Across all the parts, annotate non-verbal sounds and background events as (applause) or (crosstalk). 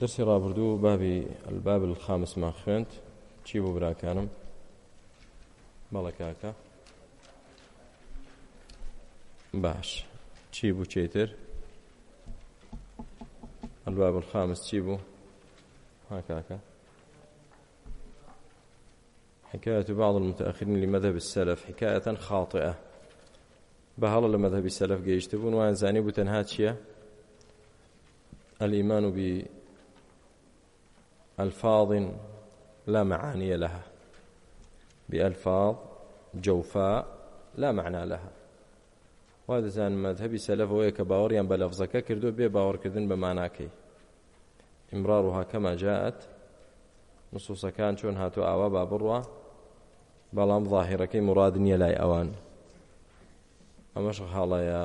دەستی ڕابردوو بابی ئەلباب خامسمان خوێند چی بۆ براکانم بەڵە کاکە باش چی بوو چێتر ئەلباب خامس چی بوو ها کاکە حكاية بعض المتأخرين لمذهب السلف حكاية خاطئة بهلا لمذهب السلف جيشتبون وان زاني بتنهاتشيا الإيمان ب ألفاظ لا معاني لها بألفاظ جوفاء لا معنى لها وادەزان مەذهبی سەلەفەوەی کە باوەڕیان بە لەفزەکە کردو بێ باوەڕکردن بە ماناکەی ئیمرار و هاکەمە جاات نسوسەکان چۆن هاتوو ئاوا با بڕوە بەڵام ظاهرەکەی مراد نییە لای ئەوان ئەمەش حاڵەیە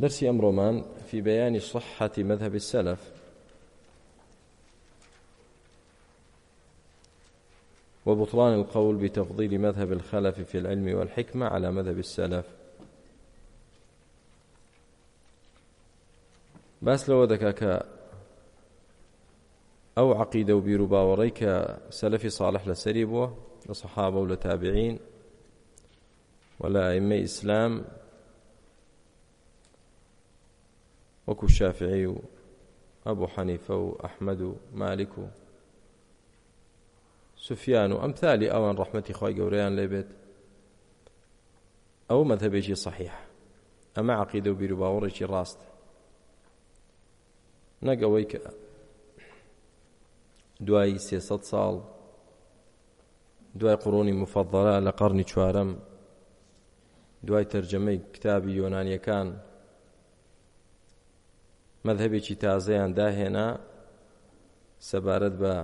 دەرسی ئەمڕۆمان فی بەیانی صحەتی مەذهبی سەلف وبطلان القول بتفضيل مذهب الخلف في العلم والحكمة على مذهب السلف باس لەوە دەکا کە ئەو عقیدە و بیر و باوەڕی کە سەلفی ساڵح لەسەری بووە لە سەحابە و لە تابعین و لە ئیمە ئیسلام وەکو شافعی و ئەبوو حەنیفە و ئەحمەد و مالک و سفیان و ئەمثالی ئەوان ڕحمەتی خی گەورەیان لێبێت ئەو مەتەبێکی صحیح ئەمە عقیدە و بیر و باوەڕێکی ڕاست نەگەوەی کە دوای سێسە ساڵ دوای قڕۆنی مفەدڵە لە قەرنی چوارەم دوای تەرجەمەی کتابی یۆنانیەکان مەذهبێکی تازەیان داهێنا سەبارەت بە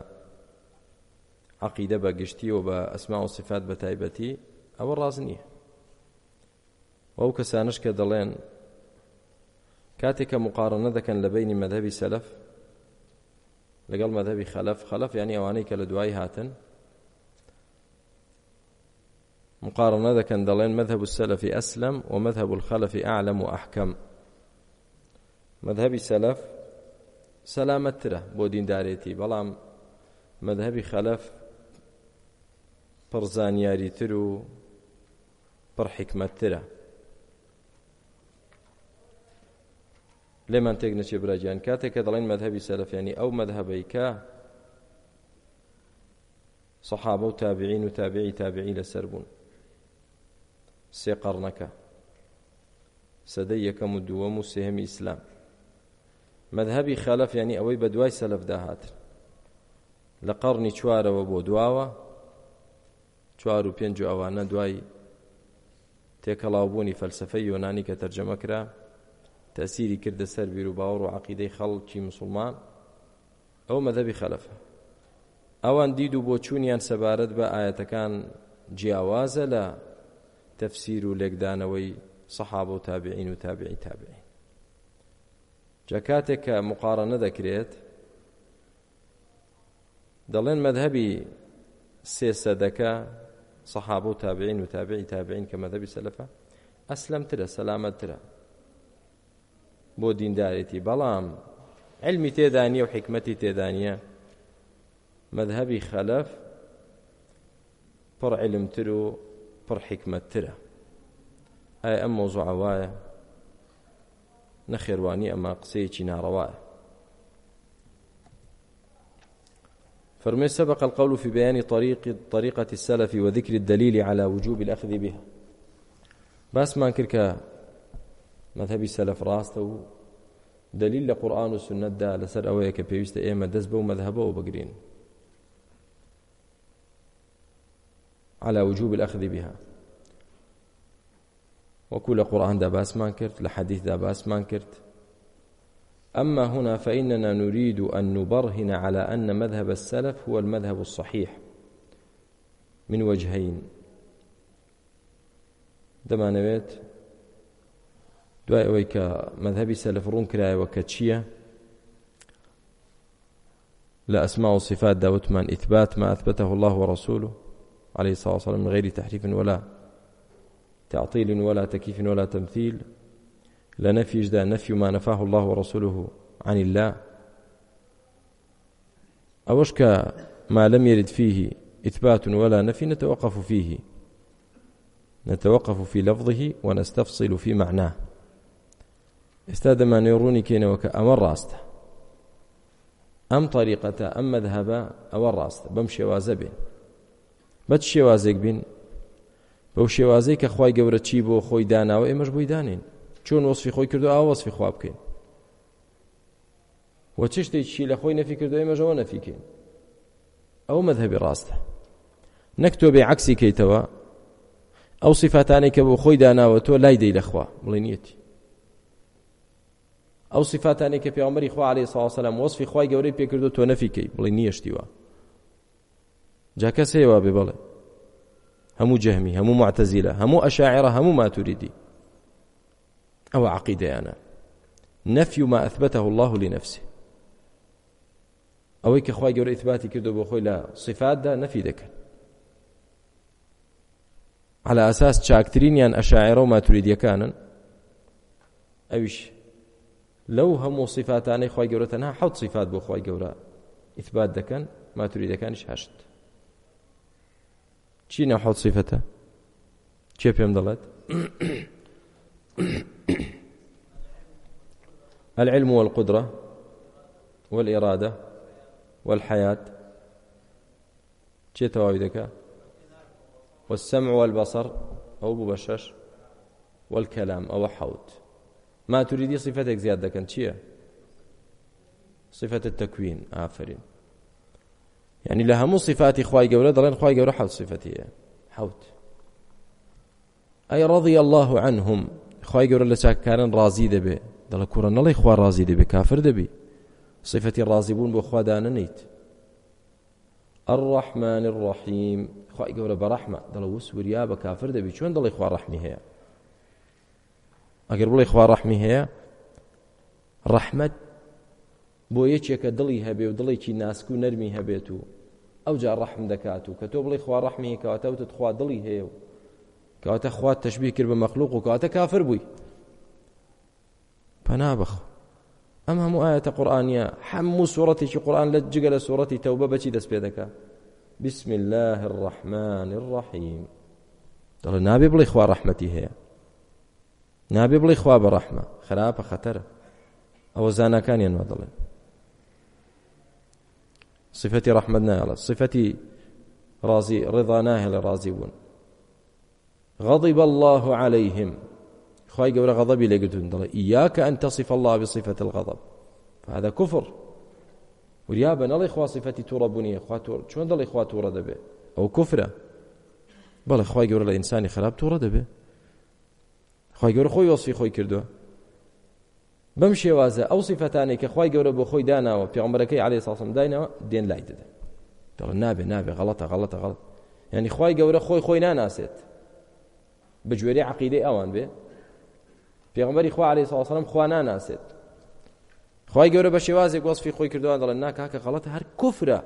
عقیدە بەگشتی و بە ئەسما و صفات بە تایبەتی ئەوە ڕاز نییە ئەو کەسانش کە دەڵێن کاتێککە مقارنە دەکەن لە بینی مەذهبی سەلف لەگەڵ مەذهبی خەلف خەلف ینی ئەوانەی کە لە دوای هاتن مقارنە دەکەن دەڵێن مذهب السلفی ئەسلم و مذهب الخەلفی ئاعلم و ئەحکەم مذهبی سەلف سەلامەتترە بۆ دیندارێتی بەڵام مذهبی خەلف پڕ زانیاریتر و پڕ حکمەتترە لێمان تێک نەچێ براجیان کاتێک کە دەڵێن مەذهبی سەلەفیانی ئەو مەذهبەی کە سەحابە و تابعین و تابعی تابعی لەسەر بوون سێ قەڕنەکە سەدەی یەکەم و دووەم و سێهەمی ئیسلام مذهبی خەلەف ینی ئەوەی بە دوای سەلەف داهاتن لە قەڕنی چوارەوە بۆ دواوە چوار و پێنج و ئەوانە دوای تێکەڵاوبوونی فەلسفەی یۆنانی کە تەرجەمەکرا تەسیری کردە سەر بیر و باوەڕ و عقیدەی خەڵکی مسلمان ئەو مەدەبی خەلەفە ئەوان دید و بۆ چوونیان سەبارەت بە ئاەتەکان جیاوازە لە تەفسیر و لێکدانەوەی سەحاب و تابعین و تابعی تابعین جا کاتێک کە مقارنە دەکرێت دەڵێن مەذهبی سێسەدەکە صحابه و تابعین و تابعی تابعین کە مەذهبی سەلەفە ئەسلەمترە سەلامەتترە بۆ دیندارێتی بەڵام علمی تێدانیە و حکمەتی تێدانیە مذهبی خەلەف پڕ علمتر و پڕ حکمەتترە ئایا ئەم مۆزوعوایە نەخێوانی ئەمە قسەیەکی ناڕەوایە فرمي سبق القول في بيان طريق طريقة السلف وذكر الدليل على وجوب الأخذ بها بس ما كركا مذهبي سلف راسته دليل لقرآن والسنة دا لسر أويا كبيوست إيما دزبه ومذهبه وبقرين على وجوب الأخذ بها وكل قرآن دا باس ما كرت لحديث دا باس ما كرت أما هنا فإننا نريد أن نبرهن على أن مذهب السلف هو المذهب الصحيح من وجهين دەمانەوێت دوای ئەوەی کە مەذهبی سەلف ڕوون کرایەوە کە چییە لە ئەسما و صفات داوتمان ئیثبات ما أثبته الله ورسوله عليه الصلاة والسلام من غير تحريف ولا تعطيل ولا تكييف ولا تمثيل لا نفيجدا نفي ما نفاه الله ورسوله عن الله أوش ما لم يرد فيه إثبات ولا نفي نتوقف فيه نتوقف في لفظه ونستفصل في معناه استاد ما نيروني كين وك أمر راست أم طريقة أم مذهب أو راست بمشي وازبين بتشي وازك بين بەو شێوازەی کە خی گەورە چی بۆ خۆی داناوە ئێمەش بۆی دانین چون وصفی خۆی کردو ئا وصفی خوا بکەین و چ شتێکی لە خۆی نەفی کردو ئێمەژەوە نەفیکەین ئەو مذهبی ڕاستە نەک تۆ بێ عکسی کەیتەوە ئەو سیفاتانی کە بۆ خۆی داناوە تۆ لای دەی لەخوا بڵێنیەتی ئەو سیفاتانی کە پێغەمبەری خوا عەلەیهی سەلام وەصفی خوای گەورەی پێکردو تۆ نەفیکەی بڵێ نیەشتیوە جا کەس هێوا بێ بڵێ هەموو جەهمی هەموو معتەزیلە هەموو ئەشاعرە هەموو ماتوریدی أو عقيدة أنا نفي ما أثبته الله لنفسه ئەوەی کە خخوای گەورە ئیثباتی کردو بۆ خۆی لە صفاتدا نەفی دەکەن على ئەساس چاکترینیان ئەشاعرە و ماتوریدیەکانن ئەویش لەو هەموو صفاتانەی خی گەورە تەنها حوت صفات بۆ خی گەورە ئیثبات دەکەن ماتوریدەکانیش هەشت چینە حوت صفتە کێ پێم دەڵێت (coughs) العلم والقدرة والإرادة والحياة چێ تەواوی دەکە والسمع والبصر أو ببشش والكلام أو حوت ما تريدي صفتك زيادة كان چییە صفة التكوين آفرين يعني لها مو صفاتي خواي قولة درين خواي قولة حوت صفتي حوت أي رضي الله عنهم خی گەورە لە چاککارن ڕازی دەبێ دەڵە کوڕە نەڵی خوا ڕازی دەبێ کافر دەبی صفەتی ڕازی بوون بۆ خوادانەیت الرحمن الرحیم خی گەورە بەڕەحمە دەڵە وسوریا بە کافر دەبی چۆن دەڵی خوا ڕحمی هەیە ئەگەر بڵێ خوا ڕحمی هەیە ڕەحمەت بۆ یەکێکە دڵی هەبێ و دڵێکی ناسکو نەرمی هەبێت و ئەو جا ڕەحم دەکات و کە تۆ بڵێ خوا ڕەحمی کەواتەوتت خوا دڵی هەیە و کەواتە خوات تشبیه کرد بە مەخلوق و کەواتە کافر بووی پەنا بخ ئەم هەموو ئاەتە قورآانیە هەموو سوورەتێکی قورآن لە جگە لە سوورەتی تەوبە بەچی دەست پێ دەکە بسم الله الرحمن الرحیم دەڵێ نابێ بڵێ خوا ڕەحمەتی هەیە نابێ بڵێ خوا بە ڕەحمە خراپە خەتەرە ئەوە زانەکانیان وە دەڵێن صفەتی ڕەحمەد نایڵە صفەتی ڕازی ڕێضا ناهێڵە ڕازی بوون غضب الله عليهم خواي قورا غضبي لقدون دل إياك أن تصف الله بصفة الغضب فهذا كفر وريابا نلي خوا صفتي توربني خوا تور شلون دل خوا تور دبي أو كفرة بل خواي قورا الإنسان خراب تور دبي خواي قورا خوي وصفي خوي كردو بەم شێوازە ئەو سیفەتانی کە خی گەورە بۆ خۆی داناوە پێغمبەکەی علی ساسم داینەوە دێن لای دەدا دەڵ نابێ نابێ غڵەتە غڵەتە غڵەت ینی خی گەورە خۆی خۆی ناناسێت بجوێری عقیدەی ئەوان بێ پێغمبەری خوا عليه الصلاه والسلام خوا ناناسێت خی گەورە بە شێوازێک وەصفی خۆی کردوان دەڵێن ناکاکە غەڵەت هەر کوفرە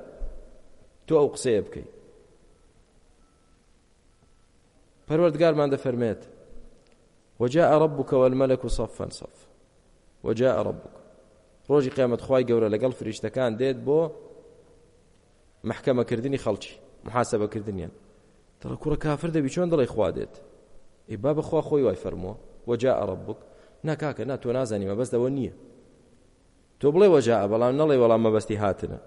تۆ ئەو قسەیە بکەیت پەروەردگارمان دەفەرمێت وجاء ربك والملك صفا صف وجاء ربك ڕۆژی قیامەت خی گەورە لەگەڵ فریشتەکان دێت بۆ محکەمەکردنی خەڵکی محاسبەکردنیان دەڵە کوڕە کافر دەبی چۆن دڵی خوا دێت ئیبا بەخوا خۆی وای فەرمووە وەجا ئەڕبک ناکاکە نا تۆ نازانیمە بەستەوە نییە تۆ بڵێ وەجا بەڵام نەڵێ وەڵام مەبەستی هاتنە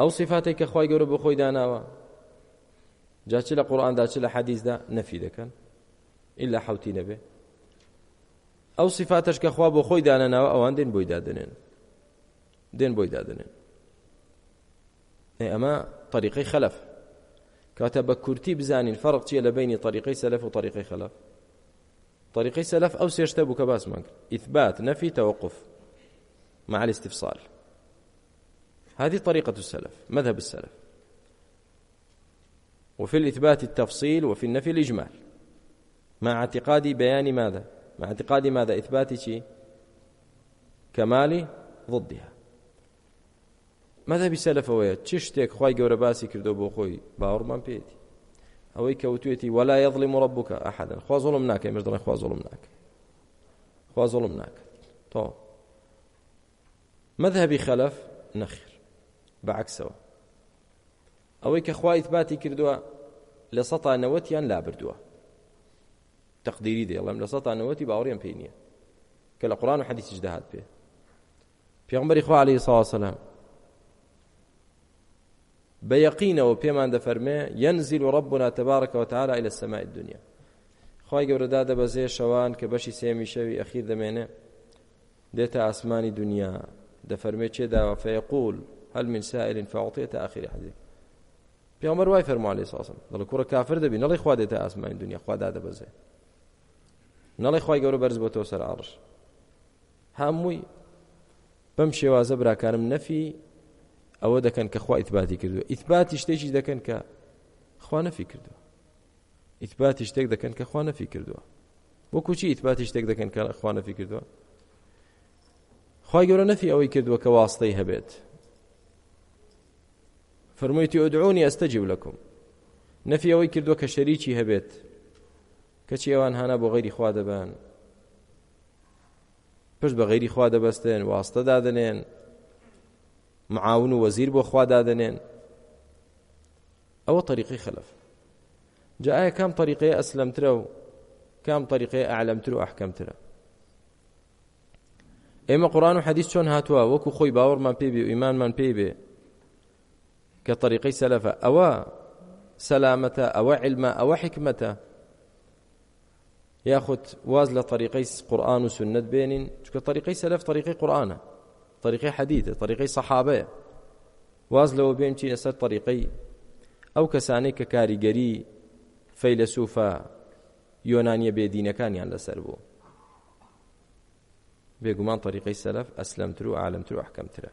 ئەو سیفاتی کە خی گەورە بۆ خۆی داناوە جاچی لە قورآاندا چ لە حەدیزدا نەفی دەکەن ئللا حوتی نەبێ ئەو سیفاتش کە خوا بۆ خۆی دانەناوە ئەوان دێن بۆی دادنێن دێن بۆی دادنێن ئەمە طریقی خەلف کاتە بە کورتی بزانین فەرق چیە لە بینی طریقەی سەلف و طریقەی خەلف طریقەی سەلف ئەو سێشتە بوو کە باسمان کرد ئیثبات نەفی تەوقف مع الاستفصال هذه طريقة السلف مذهب السلف وفي الإثبات التفصيل وفي النفي الإجمال مع اعتقاد بيان ماذا مع اعتقاد ماذا إثبات شيء كمال ضدها مەذهبی سەلفەوەیە چ شتێک خی گەورە باسی کردو بۆ خۆی باوەڕمان پێێتی ئەوەی کەوتێتی وەلا یەڵی مڕبووکە ئەحدن خوا زۆڵم ناکەی مردڵی خوا زۆڵم ناکە خوا زۆڵم ناکە تۆ مەذهبی خەلف نەخیر بەعکسەوە ئەوەی کە خوا ئیتباتی کردووە لە سەتانەوەتیان لابردووە تەقدیری دێڵم لە سەتانەوەتی باوەڕێن پێی نییە کە لە قڕان و حەدیسیش دەهات پێ پێغمبەری خوا عليه ساوسلام بەیەقینەوە پێمان دەفەرمێ ينزل ربنا تبارك وتعالى إلى السماء الدنيا خی گەورەدا دەبەزێ شەوان کە بەشی سێمی شەوی ئەخیر دەمێنێ دێتە ئاسمانی دنیا دەفەرمێ چێداوە فەیەقول هەل من سائل فەعڵتێتە ئاخری حەزیک پێمەەر وای فەرمالی ساسم دڵ کوڕە کافر دەبی نەڵی خوا دێتە ئاسمانی دنیا خوادا دەبەزێ نەڵی خی گەورە بەرز بۆ تۆ سەر ئاڕش هەمووی بەم شێوازە براکانم نەفی ئەوە دەکەن کە خوا ئیتباتی کردووە ئیتباتی شتێکی دەکەن کە خوا نەفی کردووە ئیتباتی شتێک دەکەن کە خوا نەفی کردووە بۆ کوچی ئیتباتی شتێک دەکەن کە خوا نەفی کردووە خی گەورە نەفی ئەوەی کردووە کە واستەی هەبێت فرموویتی ئۆدعونی ئەستەجیب لەکم نەفی ئەوەی کردووە کە شەریکی هەبێت کەچی ئەوان هانا بۆ غەیری خوا دەبان پشت بە غەیری خوا دەبەستێن واستە دادنێن معاون و وەزیر بۆ خوادادنێن ئەوە طریقی خلف جا ئایا کام طریقەیە ئەسلمترە و کام طریقەیە ئەعلمتر و ئەحکەمترە ئێمە قورآن و حەدیث چۆن هاتووە وەکو خۆی باوەڕمان پێ بێ و ئیمانمان پێی بێ کە طریقەی سەلەفە ئەوە سەلامەتە ئەوە علمە ئەوە حکمەتە یاخود واز لە طریقەی قورآن و سنت بێنین چکە طریقەی سەلف طریقەی قورآنە طريقي حديثة طريقي صحابة واز لەوە بێن چی لەسەر طریقەی ئەو کەسانەی کە کاریگەری فەیلسوفە یۆنانیە بێدینەکانیان لەسەر بوو بێگومان طریقەی سەلف ئەسلەمتر و عالمتر و حکەمترە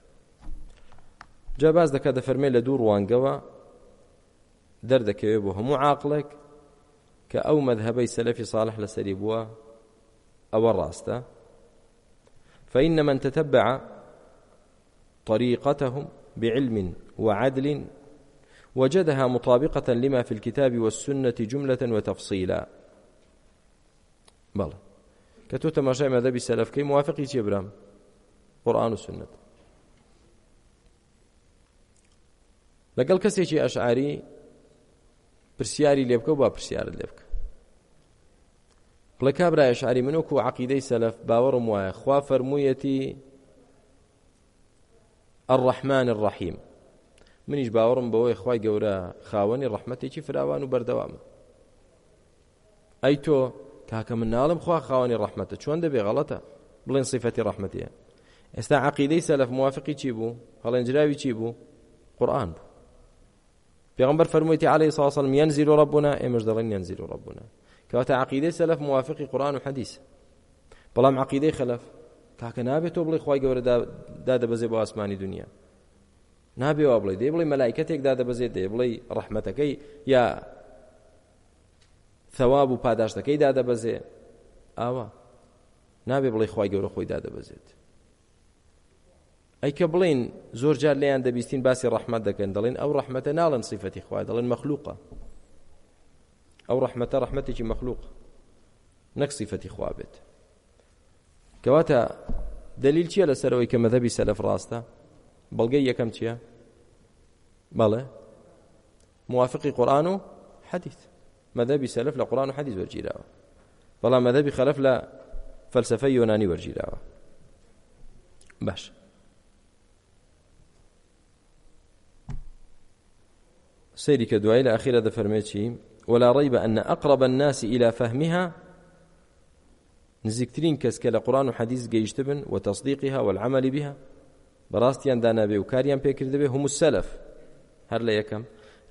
جا باز دەکات دەفەرمێ لە دوو ڕوانگەوە دەردەکەوێت بۆ هەموو عاقلێک کە ئەو مەذهبەی سەلەفی صالح لەسەری بووە ئەوە ڕاستە فإن من تتبع طريقتهم بعلم وعدل وجدها مطابقة لما في الكتاب والسنة جملة وتفصيلا بلى كتو تماشى ماذا بسلف كي موافقي جبرام قرآن وسنة لەگەڵ کەسێکی ئەشعری پرسیاری لێ بکە و با پرسیارت لێ بکە بڵێ کابرا ئەشعری منۆک و عقیدەی سەلف باوەڕم وایە خوا فەرموویەتی الرحمن الرحیم منیش باوەڕم بەوەی خی گەورە خاوەنی ڕحمەتێکی فراوان و بەردەوامە ئەی تۆ کاکە من ناڵم خوا خاوەنی ڕحمەتە چۆن دەبێ غەڵەتە بڵێن سیفەتی ڕحمەتیە ئێستا عقیدەی سەلف موافقی چی بوو هەڵێنجراوی چی بوو قورآن بوو پێغمبەر فەرموویتی عليه الصلاة والسلام ينزل ربنا ئێمەش دەڵێن ينزل ربنا کەواتە عقیدەی سەلف موافقی قورآن و حەدیث بەڵام عقیدەی خەلف تاکە نابێت تۆ بڵێ خی گەورە دادەبەزێ بۆ ئاسمانی دنیا نابێەوە بڵێ دێ بڵێ مەلایکەتێک دادەبەزێت دێ بڵێ ڕەحمەتەکەی یا ثەواب و پاداشتەکەی دادەبەزێ ئاوا نابێ بڵێ خی گەورە خۆی دادەبەزێت ئەیکە بڵین زۆر جار لێیان دەبیستین باسی ڕەحمەت دەکەن دەڵێن ئەو ڕەحمەتە ناڵن سیفەتی خوا دەڵێن مەخلوقە ئەو ڕەحمەتە ڕەحمەتێکی مەخلوق نەک سیفەتی خوا بێت کەواتە دلیل چییە لەسەرەوەی کە مەذهبی سەلف ڕاستە بەڵگەی یەکەم چییە بەڵێ موافقی قورآن و حەدیث مەذهبی سەلف لە قورآن و حەدیث وەرگیراوە بەڵام مەذهبی خەلف لە فەلسفەی یۆنانی وەرگیراوە باش سيري كدوائي لأخيرة ذا فرميتشي ولا ريب أن أقرب الناس إلى فهمها نزیکترین کەس کە لە قورآن و حەدیث گەیشتە بن و تەصدیقیها والعمل بها بەڕاستیان دانابێ و کاریان پێکردبێ هم السلف هەر لە یەکەم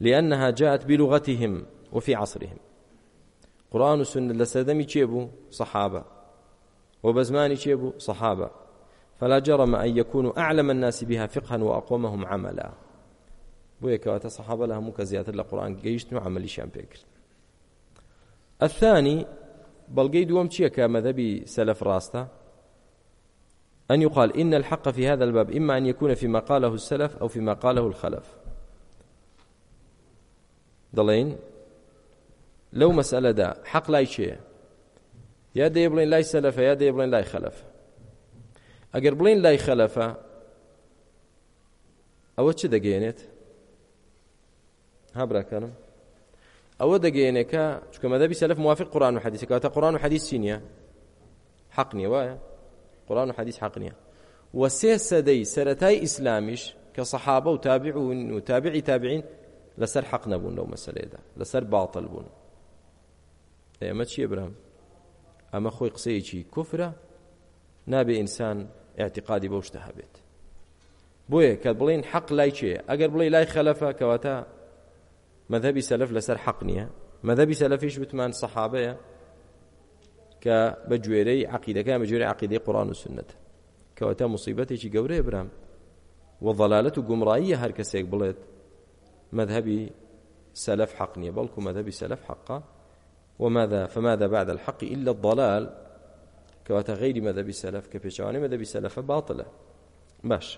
لأنها جاءت بلغتهم وفي عصرهم قرآن وسنة لسدمي كيبو صحابة وبزماني كيبو صحابة فلا جرم أن يكونوا أعلم الناس بها فقها وأقومهم عملا بويك وتصحاب لها مكزيات القرآن قيشت وعمل شام بيكر الثاني بەڵگەی دووەم چییە کە مەذەبی سەلف ڕاستە أن يقال إن الحق في هذا الباب إما أن يكون فيما قاله السلف أو فيما قاله الخلف دڵێن لەو مەسەلەدا حەق لای چێە یا دێ بڵێن لای سەلەفە یا دێ بڵێن لای خەلەف ئەگەر بڵێن لای خەلەفە ئەوە چ دەگەێنێت هابراکەم ئەوە دەگەێنێکە چکە مەدەبی سەلف موافق قرآن و حدیث کاتە قرآن و حدیث چی نییە حق نییە وایە قرآن و حدیث حق نییە و سێ سەدەی سەتای ئیسلامیش کە سەحابە و تابعون و تابعی تابعین لەسەر حق نەبوون لەو مەسلەیەدا لەسەر باڵتل بوون ئێمە چیە برام ئەمە خۆی قسەیەکی کوفرە نابێ ئینسان اعتقادی بەو شتە هەبێت بۆیە کە بڵین حەق لای چێ ئەگەر بڵێ لای خەلەفە کەواتە مذهبی سەلف لەسەر حەق نییە مذهبی سەلفیش وتمان سەحابەیە کە بە گوێرەی عقیدەکە بە گوێرەی عقیدەی قورآن و سنت کەواتە مصیبەتێکی گەورەیە برام و ضلالەت و گومڕاییە هەر کەسێک بڵێت مذهبی سەلف حق نییە بەڵکو مذهبی سەلف حقا وماذا فماذا بعد الحق إلا الضلال کەواتە غیری مەدەبی سەلف کە پێچوانی مەدەبی سەلفە باتڵە باش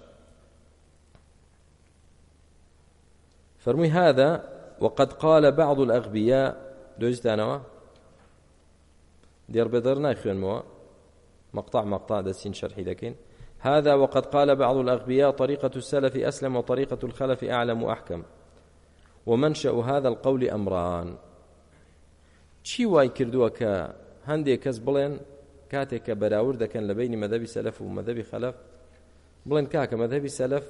فرمي هذا وقد قال بعض الأغبياء دۆزیتانەوە دێر بەدەر ناخوێنمەوە مقطع مقطع دەسین شەرحی دەکەین هذا وقد قال بعض الأغبياء طريقة السلف أسلم وطريقة الخلف أعلم وأحكم ومنشأ هذا القول أمران چی وای کردووە کە هەندێک کەس بڵێن کاتێک کە بەراورد دەکەن لە بینی مەدەبی سەلف و مەدەبی خەلف بڵێن کاکە مەدەبی سەلف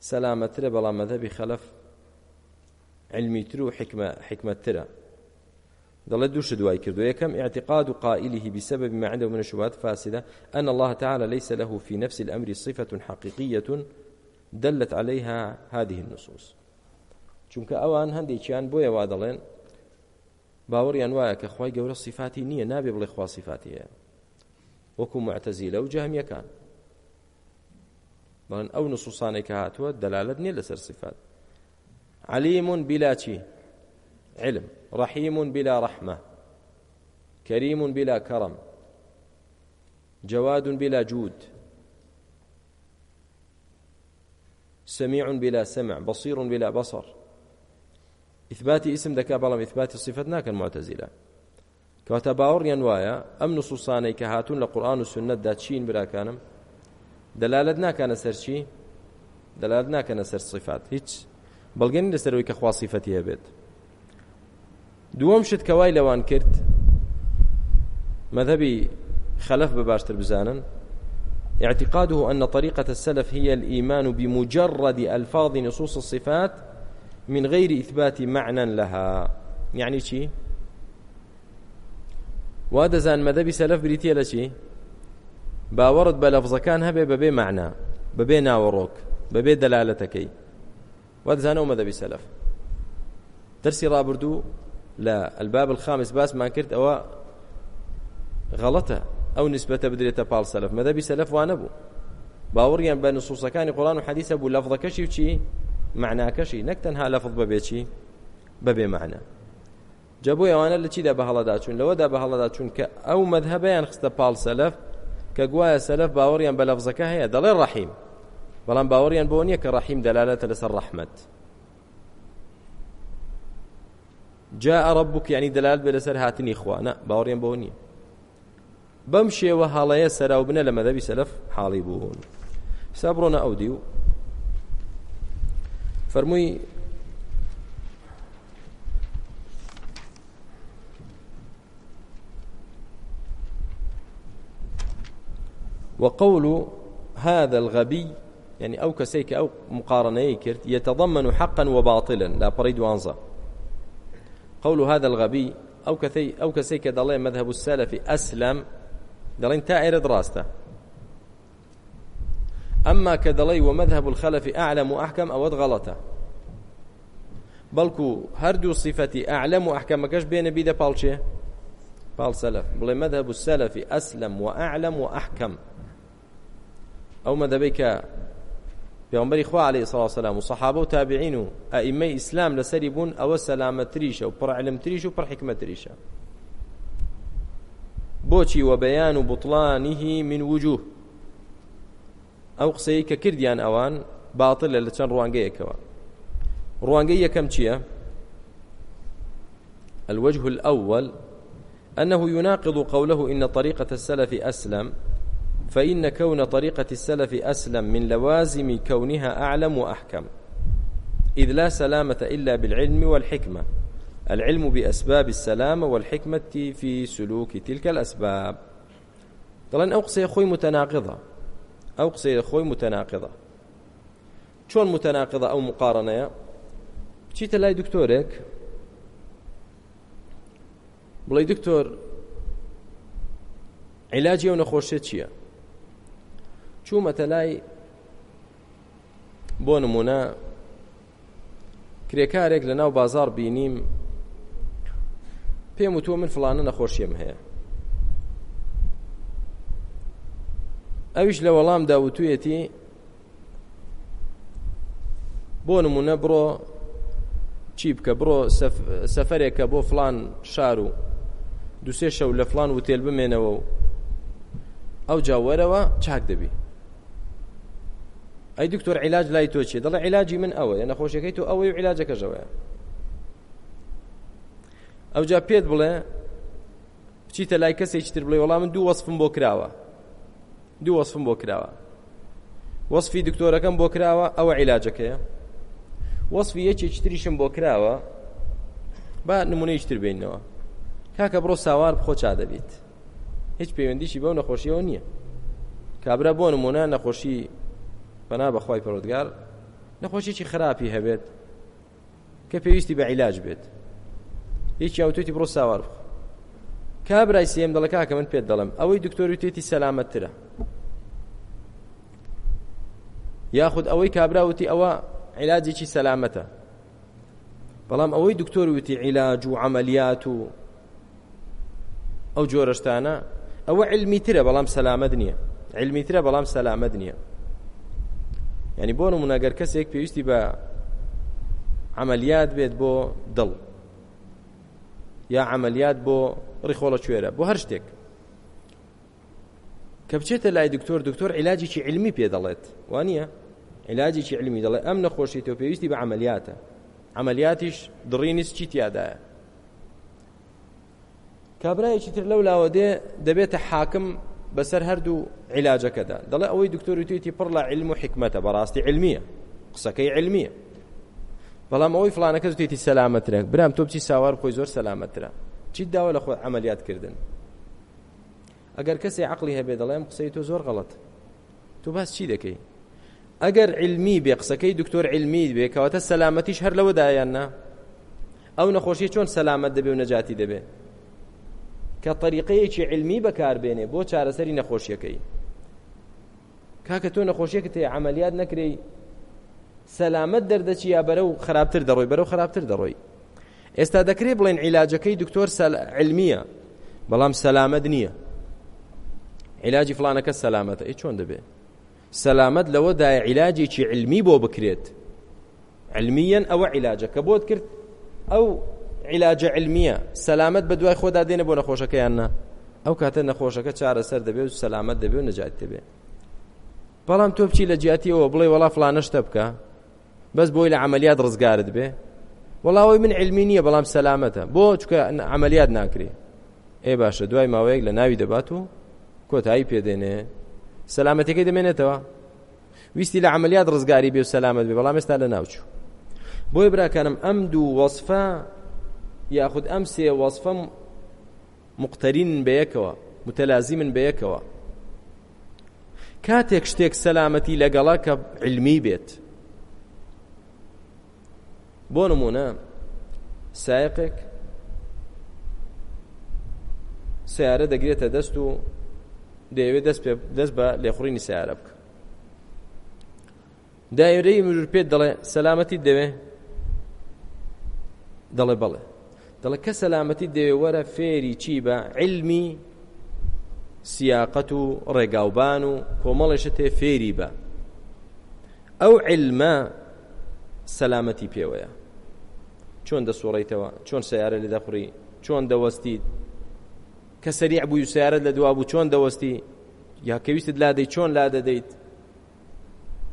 سەلامەترە بەڵام مەدەبی خەلف علمیتر و حکمەتترە دەڵێ دوو شدوای کردو یەکەم اعتقاد قائله بسبب ما عنده من الشبهات فاسدة أن الله تعالى ليس له في نفس الأمر صفة حقيقية دلت عليها هذه النصوص چونکە ئەوان هەندێکیان بۆیەوا دەڵێن باوەڕیان وایە کە خی گەورە سیفاتی نییە نابێ بڵێ خوا سیفاتی هەیە وەکو معتەزی لەو جاهمیەکان بەڵێن ئەو نسوسانێک هاتووە دەلالت نییە لەسەر سیفات عليم بلا چی علم رحيم بلا رحمة كريم بلا كرم جواد بلا جود سميع بلا سمع بصير بلا بصر إثبات اسم دكا بەڵام إثبات صفة ناکەن معتەزیلا کەواتە باوەڕیان وایە ئەم نوسوسانەی کە هاتون لە قورآن و سنتدا چین براکانم دەلالت ناکەنە سەرچی دەلالت ناکەنە سەر صفات هیچ بەڵگەنی لەسەرەوەی کە خواسیفەتی هەبێت دووەم شت کەوای لەوان کرد مذهبي خلف بباشتر بزانا اعتقاده أن طريقة السلف هي الإيمان بمجرد ألفاظ نصوص الصفات من غير إثبات معنى لها يعني شي وادزان مذهبي سلف بريتيا لشي باورد بلفظ كان هبه ببي معنى ببي ناوروك ببي دلالتكي وەدزانەوە مەدەبی سەلف دەرسی ڕابردوو لە ئەلباب الخامس باسمان کرد ئەوە غەڵەتە ئەو نسبەتە بدرێتە پاڵ سەلف مەدەبی سەلف وانە بوو باوەڕیان بە نسوسەکانی قۆڵان و حەدیثە بوو لەفظەکەشی وچی معناکەشی نەک تەنها لەفظ بەبێچی بەبێ معنە جەبووی ئەوانە لە چیدا بە هەڵەدا چوون لەوەدا بە هەڵەدا چوون کە ئەو مەدهبەیان خستە پاڵ سەلف کە گوایە سەلف باوەڕیان بە لەفظەکە هەیە دەڵێ ڕەحیم بەڵام باوەڕیان بۆ نییە کە ڕەحیم دەلالەتە لەسەر ڕەحمەت جاء ربك يعني دلال بلسر هاتني اخوانا باوريان بوني بمشي وهالي سراو بنا لما ذبي سلف حالي بون سابرنا اوديو فرموي وقول هذا الغبي يعني أو كسيك أو مقارنة كرت يتضمن حقا وباطلا لا بريد وانزا قول هذا الغبي أو كثي أو كسيك دلين مذهب السلف أسلم دلين تائر دراسته أما كدلي ومذهب الخلف أعلم وأحكم أو غلطة بلكو هردو صفتي أعلم وأحكم كش بين بيدا بالشي بال سلف بل مذهب السلف أسلم وأعلم وأحكم أو مذهبك پێغمبەری خوا عليه الصلاة والسلام و صحابە و تابعین و ئەئیمەی ئیسلام لەسەری بوون ئەوە سەلامەتریشە و پڕ علمتریش و پڕ حکمەتریشە بۆچی وە بەیان و بوتڵانیهی من وجوه ئەو قسەی کە کردیان ئەوان باتڵە لە چەند ڕوانگەیەکەوە ڕوانگەی یەکەم چییە؟ الوجه الأول أنه يناقض قوله إن طريقة السلف أسلم فإن كون طريقة السلف أسلم من لوازم كونها أعلم وأحكم إذ لا سلامة إلا بالعلم والحكمة العلم بأسباب السلامة والحكمة في سلوك تلك الأسباب دڵێن ئەو قسەی خۆی متەناقضە ئەو قسەی خۆی متەناقضە چۆن متەناقضە ئەو مقارنەیە بچیتە لای دکتۆرێک بڵی دکتۆر عیلاجی ئەو نەخۆشێت چییە چوومەتە لای بۆ نمونە کرێکارێک لە ناو بازار بینیم پێم وتووە من فلانە نەخۆشیم هەیە ئەویش لە وەڵام داوتویەتی بۆ نمونە بڕۆ چی بکە بڕۆ سەفرێکە بۆ فلان شار و دوسێ شەو لە فلان وتێل بمێنەوە و ئەو جاوەرەوە چاک دەبی ئەی دکتۆر عیلاج لای تۆ چیە دەڵێ عیلاجی من ئەوەیە نەخۆشیەکەی تۆ ئەوەی و عیلاجەکەژەوەە ئەوجا پێت بڵێ بچیتە لای کەسێکی تر بڵێ وەڵام من دوو وەصفم بۆ کراوە دوو وەصفم بۆ کراوە وەصفی دکتۆرەکەم بۆ کراوە ئەوە عیلاجەکەیە وەصفی یەکێکی تریشم بۆ کراوە با نمونەیەکی تر بینەوە کاکە بڕۆ ساوار بخۆ چا دەبیت هیچ پەیوەندیشی بەو نەخۆشیەوە نییە کابرا بۆ نمونە نەخۆشی بەنا بەخوای پەرۆدگار نەخۆشیی خراپی هەبێت کە پێویستی بە عیلاج بێت هیچی ئەو توێتی بڕۆ ساوار بخ کابرای سم دەڵک کە من پێت دەڵم ئەوەی دکتۆری توێتی سەلامەتترە یاخود ئەوەی کابراوتی ئەوە عیلاجێکی سەلامەتە بەڵام ئەوەی دکتۆر وتی عیلاج و عملیات و ئەو جۆرەشتانە ئەوە علمی ترە بەڵام سەلامەت نییە علمی ترە بەڵام سەلامەت نییە ینی بۆ نمونەگەر کەسێک پێویستی بە عملیات بێت بۆ دڵ یا عملیات بۆ ڕیخۆڵە کوێرە بۆ هەر شتێک کە بچێتە لای دکتۆر دکتۆر عیلاجیی علمی پێ دەڵێت وانە عیلاجیی علمی دەڵێ ئەم نەخۆشی تۆ پێویستی بە عملیاتە عملیاتیش دڕینیست چی تیادایە کابرایەکی تر لەو لاوە دێ دەبێتە حاکم بەسەر هەردوو عیلاجەکەدا دەڵێ ئەوەی دکتۆری تویتی پڕ لە علم و حکمەتە بەڕاستی علمیە قسەکەی علمیە بەڵام ئەوەی فلانەکە تویتی سەلامەترە برام تۆ بچی ساوار خۆی زۆر سەلامەترە چیت داوە لە خۆی ئەمەلیات کردن ئەگەر کەسی عقلی هەبێ دەڵێم قسەی تۆ زۆر غەڵەت تۆ باس چی دەکەی ئەگەر علمی بێ قسەکەی دکتۆر علمی بێ کەواتە سەلامەتیش هەر لەوەدایان نا ئەو نەخۆشی چۆن سەلامەت دەبێ و نەجاتی دەبێت کە طریقەیەکی علمی بەکاربێنێ بۆ چارەسەری نەخۆشیەکەی کاکە تۆ نەخۆشیەکە تێ عملیات نەکری سەلامت دەردەچی یا بەرە و خراپتر دەڕۆی بەرەو خراپتر دەڕۆی ئێستا دەکرێت بڵێن عیلاجەکەی دکتۆر علمیە بەڵام سەلامەت نییە عیلاجی فلانەکە سەلامەتە ئەی چۆن دەبێت سەلامەت لەوەدایە عیلاجێکی علمی بۆ بکرێت علمیەن ئەوە عیلاجەکە بۆت کرد ئەو عیلاجە علمیە سەلامت بە دوای خۆدا دێنە بۆ نەخۆشەکەیان نا ئەو کاتە نەخۆشەکە چارەسەر دەبێت و سەلامت دەبێت و نەجات دەبێت بەڵام تۆ بچی لە جیاتیەوە بڵێ وڵا فلانەشتە بکە بەس بۆی لە عملیات ڕزگارت بێ وڵاوی من علمی نییە بەڵام سەلامەتە بۆ چکە عملیات ناکرێ ئێ باشە دوای ماوەیەک لە ناوی دەبات و کۆتایی پێدێنێ سەلامەتەکەی دەمێنێتەوە ویستی لە عملیات ڕزگاری بێ و سەلامەت بێ بەڵام ئێستا لە ناوچوو بۆی براکانم ئەم دوو وەصفە یاخود ئەم سێ وەصفە مقتەرین بەیەکەوە متەلازیمن بەیەکەوە کاتێک شتێک سەلامەتی لەگەڵا کە علمی بێت بۆ نمونە سایقێک سیارە دەگرێتە دەست و دەیەوێت دەست دەست بە لێخڕینی سیارە بکە دایرەی مژور پێت دەڵێ سەلامەتی دەوێ دەڵێ بەڵێ دەڵە کە سەلامەتی دەوێوەرە فێری چی بە علمی سیاقەت و ڕێگاوبان و کۆمەڵێشە تێ فێری بە ئەو علمە سەلامەتی پێوەیە چۆن دەسوڕیتەوە چۆن سیارە لە دەخوری چۆن دەوەستیت کە سەریع بووی سیارە لە دوابوو چۆن دەوەستی یا کەویستت لادەی چۆن لا دەدەیت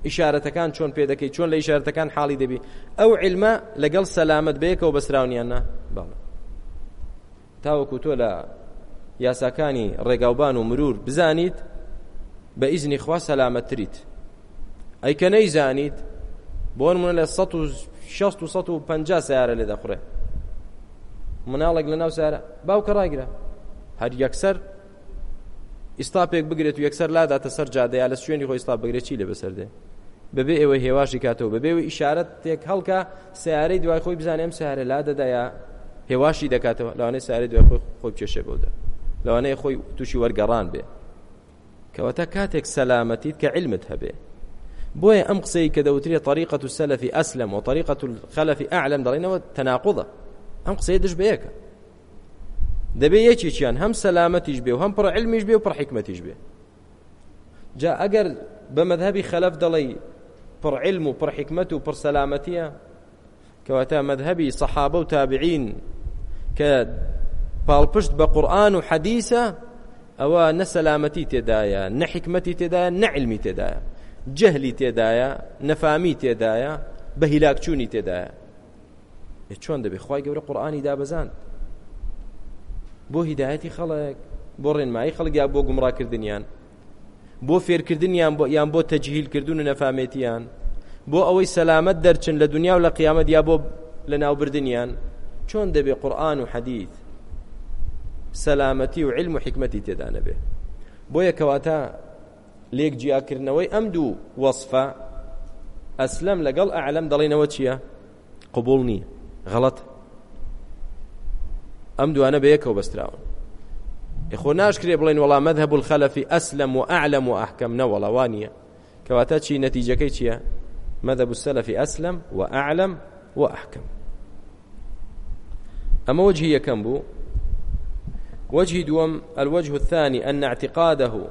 ئیشارەتەکان چۆن پێ دەکەی چۆن لە ئیشارەتەکان حاڵی دەبی ئەو علمە لەگەڵ سەلامت بەیەکەوە بەسراونیانە باڵە تاوەکو تۆ لە یاساکانی ڕێگاوبان و مرور بزانیت بە ئیزنی خوا سەلامەتریت ئەیکە نەیزانیت بۆ منە لە 1650 سیارە لێ دەخورێ مناڵێک لە ناو سارە باوکە ڕاگرە هەر یەکسەر ئیستاپێک بگرێت و یەکسەر لاداتە سەر جادەیە لە سوێنی خۆی ئستا بگرێت چی لە بەسەردێ بەبێ ئێوە هێواشی کاتەوە بەبێ و ئیشارەت تێک هەڵکە سیارەی دوای خۆی بزانێم سیارە لا دەدایە هێواشی دەکاتەوە لەوانەیە سارە دوای خۆی خۆی بچێشێ بەودا لەوانەیە خۆی تووشی وەرگەڕان بێ کەواتە کاتێک سەلامەتیت کە علمت هەبێ بۆیە ئەم قسەی کە دەوترێت طریقەت و سەلفی ئەسلم و طریقەت و خەلفی ئەعلم دەڵێنەوە تەناقضە ئەم قسەی دش بەیەکە دەبێ یەکێکیان هەم سەلامەتیش بێ و هەم پڕ علمیش بێ و پڕ حکمەتیش بێ جا ئەگەر بە مەذهبی خەلف دەڵێ پڕ علم و پڕ حکمت و پڕ سەلامەتیە کەواتە مەذهبی سەحابە و تابعین کە پاڵپشت بە قورآن و حەدیسە ئەوە نە سەلامەتی تێدایە نە حکمەتی تێدایە نە علمی تێدایە جەهلی تێدایە نەفامی تێدایە بە هیلاکچوونی تێدایە چۆن دەبێ خی گەورە قورآانی دابەزان بۆ هیداەتی خەڵک بۆ ڕێنمایی خەڵک یا بۆ گومڕاکردنیان بۆ فێرکردنیان بۆ یان بۆ تەجهیلکردون و نەفامێتیان بۆ ئەوەی سەلامەت دەرچن لە دنیا و لە قیامەت یا بۆ لە ناوبردنیان چۆن دەبێ قورآن و حەدیث سەلامەتی و علم و حکمەتی تێدا نەبێ بۆ یەکەواتە لێک جیاکردنەوەی ئەم دوو وەصفە ئەسلەم لەگەڵ ئەعلم دەڵێنەوە چییە قبول نییە غەڵەت ئەم دوانە بە یەکەوە بەستراون یخۆ ناشکرێ بڵێن وەڵام مەذهب الخەلەفی ئەسلم و ئەعلم و ئەحکەم نەوەڵەوان نیە کەواتە چی نەتیجەکەی چییە مەذهب السلفی ئەسلم و ئەعلم و ئەحکەم أما وجهي كم بو وجه دوم الوجه الثاني أن اعتقاده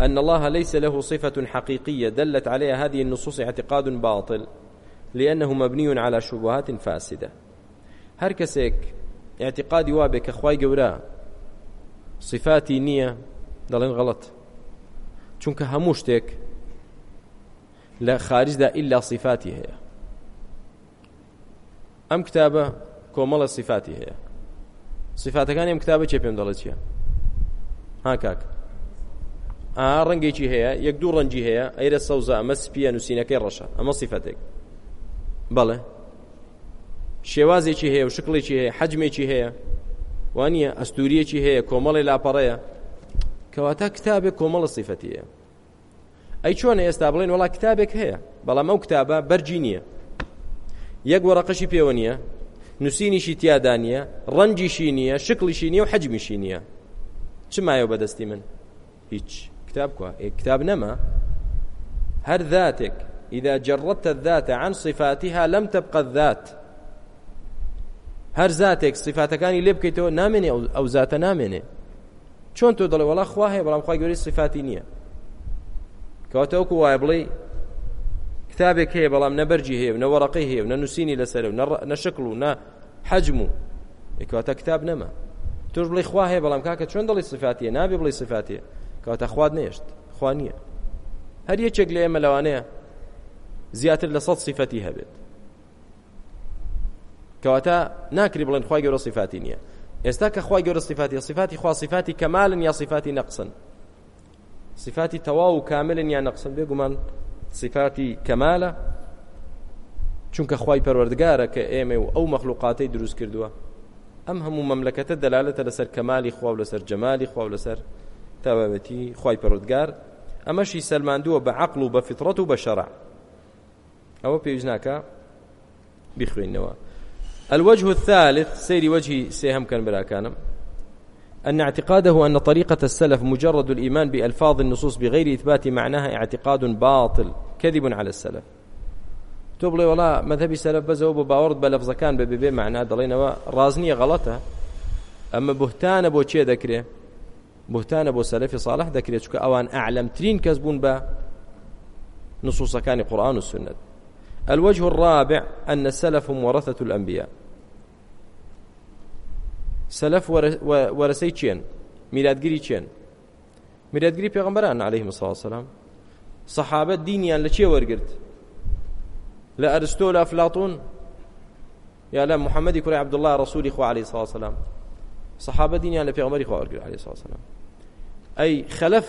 أن الله ليس له صفة حقيقية دلت عليها هذه النصوص اعتقاد باطل لأنه مبني على شبهات فاسدة هر كسيك اعتقادي وابك أخواي قورا صفاتي نية دلين غلط چونك هموشتك لا خارج دا إلا صفاتي هي أم كتابة کۆمەڵە سیفاتی هەیە سیفاتەکان ئەم کتابە چێ پێم دەڵێت چییە ها کاک ئا ڕەنگێکی هەیە یەک دوو ڕەنجی هەیە ئەیرە سەوزە ئەمە سپیە نووسینەکەی ڕەشە ئەمە سیفەتێک بەڵێ شێوازێکی هەیە و شکڵێکی هەیە حەجمێکی هەیە وانە ئەستوریەکی هەیە کۆمەڵی لاپەڕەیە کەواتە کتابێک کۆمەڵە سیفەتیە ئەی چۆنە ئێستا بڵێن وڵا کتابێک هەیە بەڵام ئەو کتابە بەرجی نییە یەک وەڕقەشی پێوە نییە نووسینیشی تیادا نییە ڕەنجیشی نییە شکلیشی نییە و حەجمیشی نییە چ مایەوە بەدەستی من هیچ کتاب کوە کتاب نەما هەر ذاتێک إذا جردت الذات عن صفاتها لم تبقى الذات هەر ذاتێک صفاتەکانی لێ بکەیتەوە نامێنێ ئەو زاتە نامێنێ چۆن تۆ دەڵێ وڵا خوا هەیە بەڵام خوا گەوری صفاتی نییە کەواتە وەکو وایە بڵێ کتابێک هەیە بەڵام نەبەرجی هەیە و نەوەڕقی هەیە و نەنووسینی لەسەر و نەشکل و نە حەجم و یکواتە کتاب نەما توش بڵی خوا هەیە بەڵام کاکە چۆن دەڵی سفاتیە نابێ بڵی سفاتیە کەواتە خواد نێشت خوا نییە هەر یەکێک لە ئێمە لەوانەیە زیاتر لە سەد سیفەتی هەبێت کەواتە ناکری بڵێن خوا گەورە سیفاتی نییە ئێستا کە خوا گەورە سیفاتی سیفاتی خوا سیفاتی کەمالن یا سیفاتی نەقسن سیفاتی تەواو و کاملن یا نەقسن بێگومان سیفاتی کەمالە چونکە خی پەروەردگارە کە ئێمە و ئەو مەخلوقاتەی دروست کردووە ئەم هەموو مەملەکەتە دەلالەتە لەسەر کەمالی خوا و لەسەر جەمالی خوا و لەسەر تەواوەتی خی پەرۆدگار ئەمەشی سەلماندووە بە عقل و بە فترەت و بە شەڕع ئەوە پێویست ناکە بخوێنەوە الوجه الثالث سير وجهي سيهم كان برا كانم أن اعتقاده أن طريقة السلف مجرد الإيمان بألفاظ النصوص بغير إثبات معناها اعتقاد باطل كذب على السلف تۆ بڵێ وڵا مەذهبی سەرە بەزەوە بۆ باوەڕت بە لەفزەکان بە ببێ معنا دەڵێنەوە ڕاز نییە غەڵەتە ئەمە بهتانە بۆ چێ دەکرێ بهتانە بۆ سەلفی ساڵح دەکرێت چکە ئەوان ئەعلمترین کەس بوون بە نصوصەکانی قورآن و سنت الوجه الرابع أن السلف ورثة الأنبياء سلف ورثي چين میلادگیری چین میلادگیری پیغمبران عليهم الصلاة والسلام صحابة دينيان لچێ وەرگرت لە ئەرستۆ لە ئەفلاتون یا لە محەممەدی کوڕی عبدله ڕسووری خوا عليه سا سلام سەحابە دینیان لە پێغمەری خواوەرگر عليه سا سلام ئەی خەلف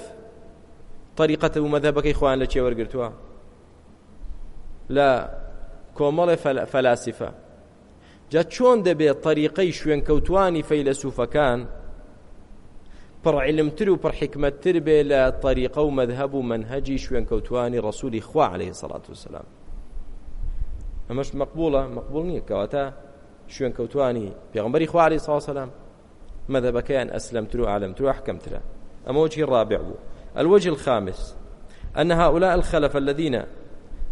طریقەت و مەذهبەکەی خۆیان لە چێ وەرگتووە لە کۆمەڵی فەلاسیفە جا چۆن دەبێت طریقەی شوێنکەوتانی فەیلسوفەکان پڕعلمتر و پڕحکمەتتر بێ لە طریقە و مەذهب و منهەجی شوێنکەوتانی ڕسووری خوا عليه سەڵات وسلام ئەمەش مەقبولە مەقبول نییە کەواتە شوێن کەوتانی پێغمبەری خوارێ ساسەلام مەدەبەکەیان ئەسلمتر و عالمتر و حکەمترە ئەمە وجهی ڕابع بوو الوجه الخامس أن هؤلاء الخلف الذين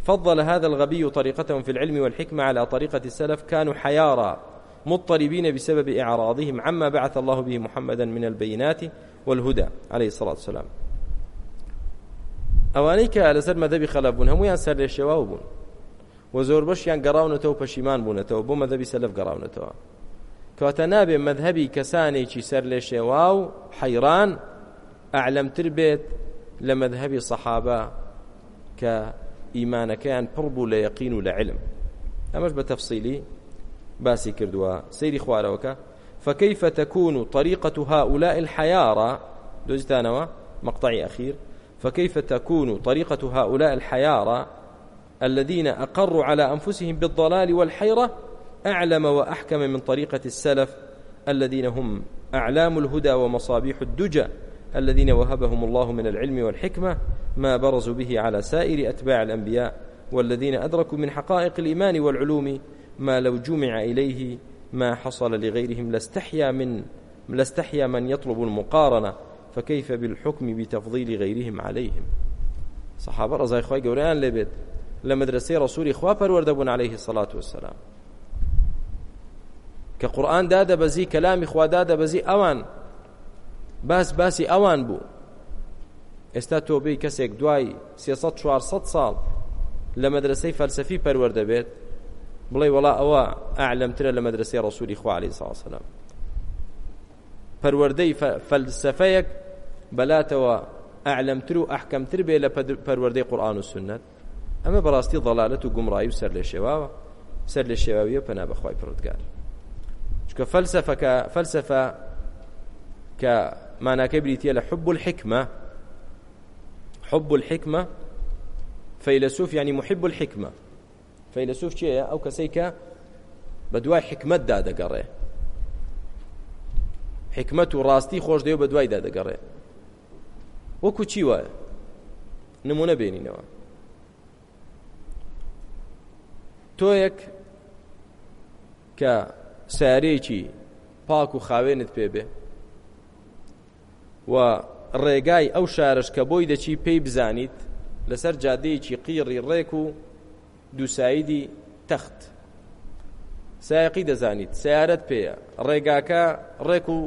فضل هذا الغبي طريقتهم في العلم والحكمة على طريقة السلف كانوا حيارى مضطربين بسبب إعراضهم عما بعث الله به محمدا من البينات والهدى عليه الصلاة والسلام ئەوانەی کە لەسەر مەدەبی خەلەبوون هەمویان سەر لێشێواو بوون و زۆر بەشیان گەڕاونەتەوە پەشیمان بوونەتەوە بۆ مەدەبی سەلف گەڕاونەتەوە کەواتە نابێ مەذهبی کەسانێکی سەر لێ شێوا و حەیران ئەعلەمتر بێت لە مەذهبی سەحابە کە ئیمانەکەیان پڕ بوو لە یەقین و لە علم ئەمەش بە تەفسیلی باسی کردووە سەیری خوارەوەکە فكيف تكون طريقة هؤلاء الحيارى دوزتانوا مقطعي أخير فكيف تكون طريقة هؤلاء الحيارى الذين أقروا على أنفسهم بالضلال والحيرة أعلم وأحكم من طريقة السلف الذين هم أعلام الهدى ومصابيح الدجى الذين وهبهم الله من العلم والحكمة ما برزوا به على سائر أتباع الأنبياء والذين أدركوا من حقائق الإيمان والعلوم ما لو جمع إليه ما حصل لغيرهم لاستحيا من لاستحيا من يطلب المقارنة فكيف بالحكم بتفضيل غيرهم عليهم صحابة رضاي خواهي قوريان لبيت لە مدرسەی ڕسووری خوا پەروەردەبوون عليهەیهی سەلات وسلام کە قورآان دادەبەزی کەلامی خوادا دەبەزی ئەوان باس باسی ئەوان بوو ئێستا تۆبەی کەسێک دوای 400 ساڵ لە مدرسەی فەلسفی پەروەردەبێت بڵێ وڵا ئەوە ئاعلمترە لە مدرسەی ڕسووری خوالی ساسلام پەروەردەی فەلسفەیەک بەلاتەوە ئەعلمتر و ئەحکەمتر بێ لە پەروەردەی قورآان و سنت ئەمە بەڕاستی دەڵالەت و گومڕایی و سەر لە شێواوە سەر لە شێواویە پەنا بەخوای پرودگار چکە فەلسەفەکە فەلسەفە کە ماناکەی بریتە لە حب الحکمە حب الحکمە فەیلسوف ینی محب الحکمە فەیلسوف چیە ئەو کەسەی کە بە دوای حکمەتدا دەگەڕێ حکمت و ڕاستی خۆش دێ و بە دوایدا دەگەڕێ وەکو چی وایە نمونە بێنینەوە تۆیەک کە سارێکی پاک و خاوێنت پێ بێ و ڕێگای ئەو شارش کە بۆی دەچی پێی بزانیت لەسەر جادەیەکی قیڕی ڕێک و دووسایدی تەخت سایقی دەزانیت سیارەت پێیە ڕێگاکە ڕێک و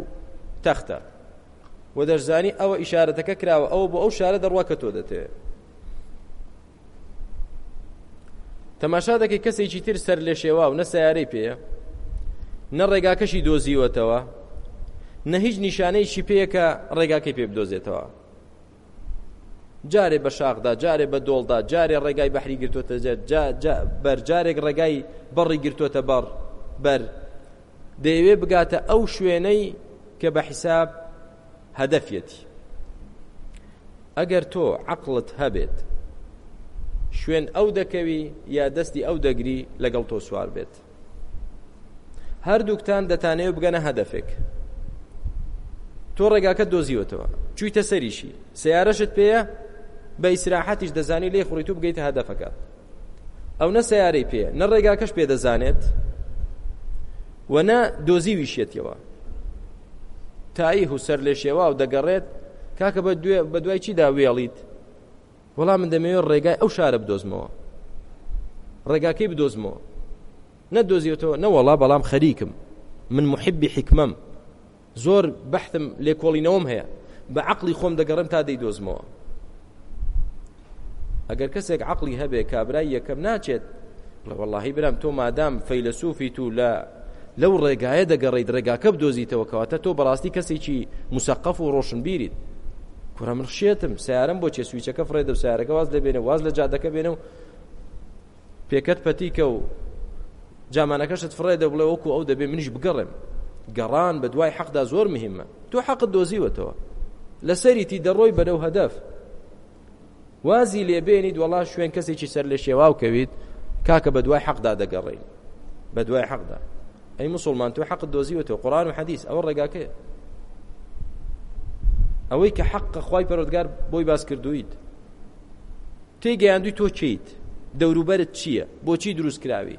تەختە و دەشزانی ئەوە ئیشارەتەکە کراوە ئەو بۆ ئەو شارە دەڕواکە تۆ دەتێت تەماشا دەکەی کەسێکی تر سەر لە شێوا و نە سیارەی پێە نە ڕێگاکەشی دۆزیوەتەوە نە هیچ نیشانەیەکی پێیە کە ڕێگاکەی پێ بدۆزێتەوە جارێ بە شاخدا جارێ بە دۆڵدا جارێ ڕێگای بەحری گرتوتە بەر جارێک ڕێگای بەڕی گرتوتە بەڕ بەر دەیەوێ بگاتە ئەو شوێنەی کە بە حیساب هەدەفەتی ئەگەر تۆ عقلت هەبێت شوێن ئەو دەکەوی یا دەستی ئەو دەگری لەگەڵ تۆ سوار بێت هەردووکتان دەتانەوە بگەنە هەدەفێک تۆ ڕێگاکە دۆزیوەتەوە چوویتە سەریشی سیارەشت پێیە بە ئیسراحەتیش دەزانی لێ خوڕیت و بگەیتە هەدەفەکە ئەو نە سیارەی پێ نە ڕێگاکەش پێ دەزانێت و نە دۆزی ویشێتیەوە تایی هوسەر لێشێوە و دەگەڕێت کاکە بە دوای چی داوێڵیت وەڵام من دەمەوێت ڕێگای ئەو شارە بدۆزمەوە ڕێگاکەی بدۆزمەوە نەدۆزیێتەوە نەوەڵا بەڵام خەریکم من محبی حکمەم زۆر بەحتم لێکۆڵینەوەم هەیە بە عقلی خۆم دەگەڕم تا دەیدۆزمەوە ئەگەر کەسێک عقلی هەبێ کابرای یەکەم ناچێت واللهی برام تۆ مادام فەیلسوفی تو لە لەو ڕێگایە دەگەڕیت ڕێگاکە بدۆزیتەوە کەواتە تۆ بەڕاستی کەسێکی مسەقف و ڕۆشنبیریت کوڕە من خشێتم سیارم بۆ چێ سویچەکە فڕێدە و سیارەکە واز دەبێنە واز لە جادەکە بێنە و پێکەت پەتیکە و جامانەکەشت فڕێدە بڵێ وەکو ئەو دەبێ منیش بگەڕێم گەڕان بە دوای حەقدا زۆر مهمە تۆ حەقت دۆزیوەتەوە لە سەریتی دەڕۆی بەرەو هەدەف وازی لێبێنی دووەڵا شوێن کەسێکی سەر لە شێواو کەویت کاکە بە دوای حەقدا دەگەڕین بە دوای حەقدا ئەی مسلمان تۆ حەقت دۆزیوەتەوە قورآن و حەدیث ئەوە ڕێگاکەیە ئەوەی کە حەقە خی پەرۆدگار بۆی باس کردویت تێگەیاندوی تۆ چیت دەوروبەرت چییە بۆچی دروست کراوی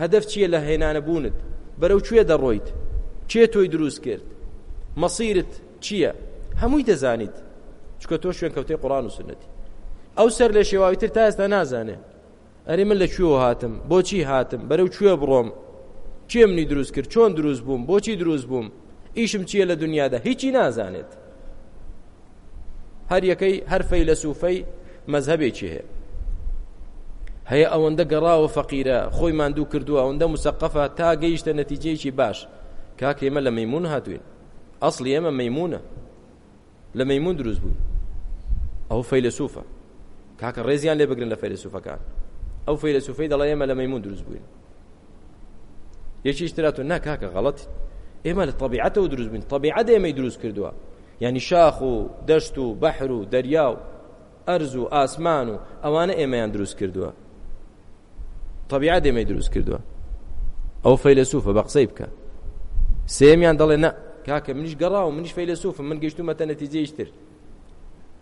هەدەف چییە لە هێنانە بوونت بەرەو کوێ دەڕۆیت چێ تۆی دروست کرد مەسیرت چییە هەمووی دەزانیت چکە تۆ شوێن کەوتەی قڕان و سنەتی ئەو سەر لە شێواویتر تا ئێستا نازانێ ئەری من لە کوێوە هاتم بۆچی هاتم بەرەو کوێ بڕۆم کێ منی دروست کرد چۆن دروست بووم بۆچی دروست بووم ئیشم چییە لە دنیادا هیچی نازانێت هەر یەکەی هەرفەی لە سوفەی مەذهبێکی هەیە هەیە ئەوەندە گەڕاوە فەقیرە خۆی ماندوو کردووە ئەوەندە مسەقەفە تا گەیشتە نەتیجەیەکی باش کاک ئێمە لە مەیمون هاتوین ئەسڵی ئێمە مەیمونە لە مەیمون دروست بوو ئەو فەیلسوفە کاکە ڕێزیان لێ بگرن لە فەیلسوفەکان ئەو فەیلسوفەی دەڵێ ئێمە لە مەیمون دروست بووین یەکی شتراتون ناکاکە غەڵەتی ئێمە لە طبیعەتەوە دروست بین طبیعەت ئێمەی دروست کردووە یعنی شاخ و دەشت و بەحر و دەریا و ئەرز و ئاسمان و ئەوانە ئێمەیان دروست کردووە طبیعەت ئێمەی دروست کردووە ئەو فەیلسوفە بە قسەی بکە سێمیان دەڵێ نە کاکە منیش گەڕا و منیش فەیلسوفم من گەشتومەتە نەتیجەیشتر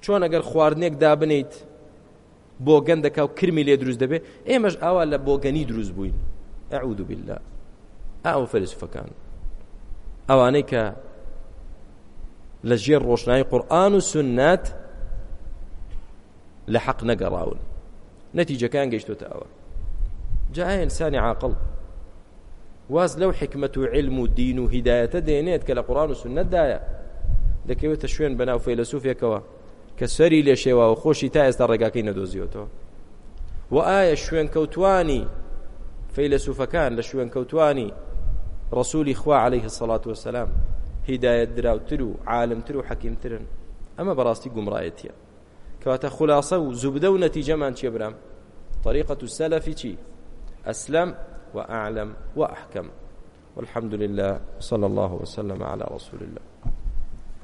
چۆن ئەگەر خواردنێک دابنیت بۆ گەندەکە و کرمی لێ دروست دەبێ ئێمەش ئاوا لە بۆگەنی دروست بووین ئەعود بالله ئاو فەلسفەکان ئەوانەی کە لە ژێر ڕۆشنایی قورآن و سنات لە حەق نەگەڕاون نەتیجەکان گەیشتوتە ئەوە جاء ئینسانی عاقڵ واز لەو حکمت و علم و دین و هیدایەتە دێنێت کە لە قورآن و سنتدایە دەکەوێتە شوێن بەناو فەیلسوفێکەوە کە سەری لێ شێوە و خۆشی تا ئێستا ڕێگاکەی نەدۆزیەوە و ئایا شوێن کەوتوانی فەیلسوفەکان لە شوێن کەوتوانی ڕسوولی خوا عليه سەڵات وسلام هیدایەت دراوتر و عالمتر و حەکیمترن ئەمە بەڕاستی گومڕایەتە کەواتە خولاسە و زوبدە و نەتیجەمان چێ برام طريقة السلف چی أسلم وأعلم وأحكم والحمد لله صلى الله وسلم على رسول الله